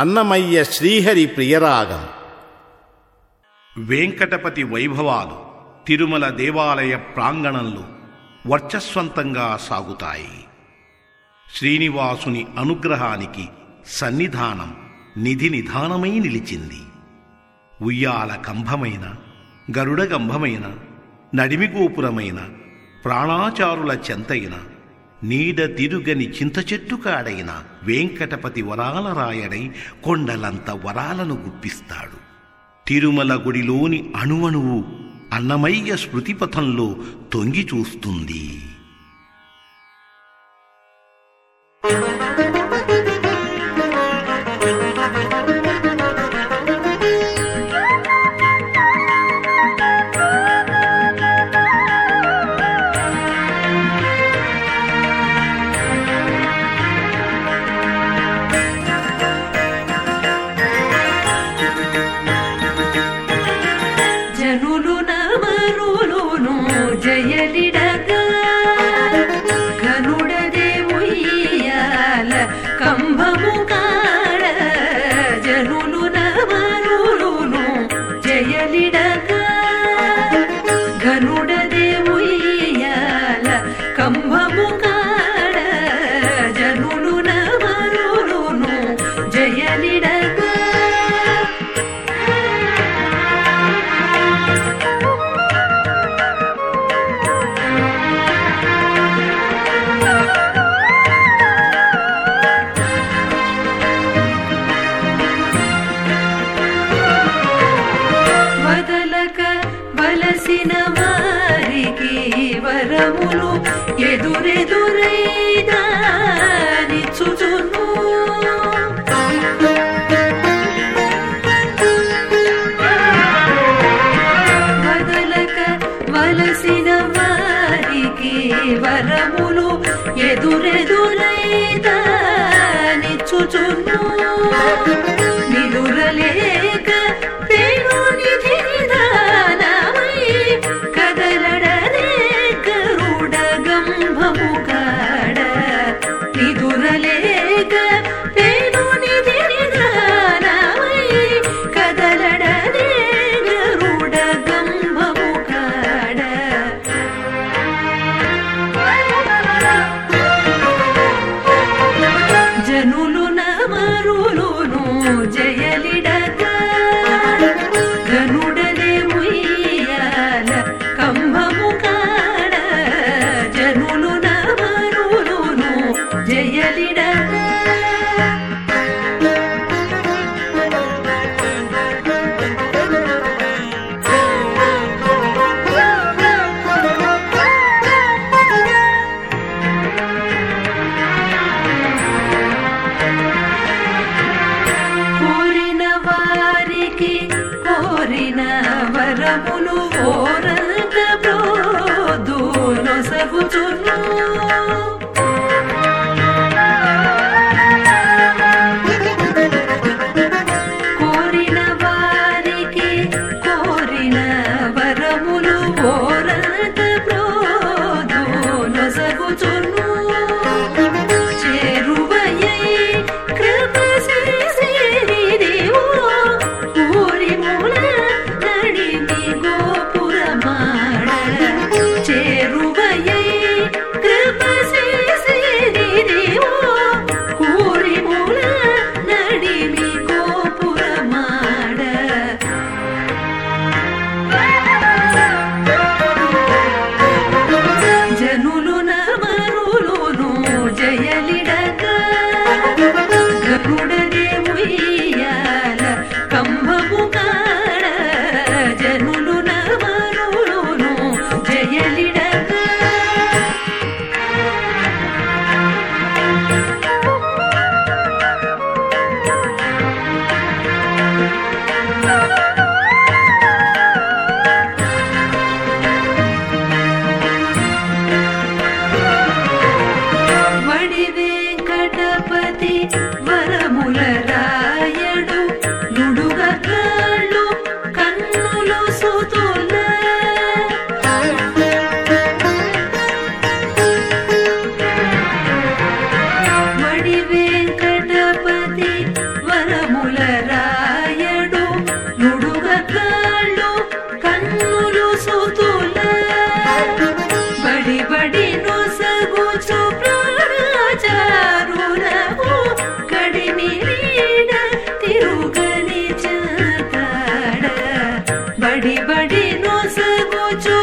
అన్నమయ్య శ్రీహరి ప్రియరాగం. వెంకటపతి వైభవాలు తిరుమల దేవాలయ ప్రాంగణంలో వర్చస్వంతంగా సాగుతాయి. శ్రీనివాసుని అనుగ్రహానికి సన్నిధానం నిధి నిధానమై నిలిచింది. ఉయ్యాల కంభమైన గరుడ గంభమైన నడిమి గోపురమైన ప్రాణాచారుల చెంతైన నీడ తిరుగని చింత చెట్టు కాడైన వెంకటపతి వరాల రాయడై కొండలంత వరాలను గుప్పిస్తాడు. తిరుమల గుడిలోని అణువణువు అన్నమయ్య స్మృతిపథంలో తొంగి చూస్తుంది. జనులు వలసిన వారికి వరములు ఎదురెదురైనా నిచ్చుచును వదలక వలసిన వారికి వరములు ఎదురెదురైనా నిచ్చుచును నిదురలే divino se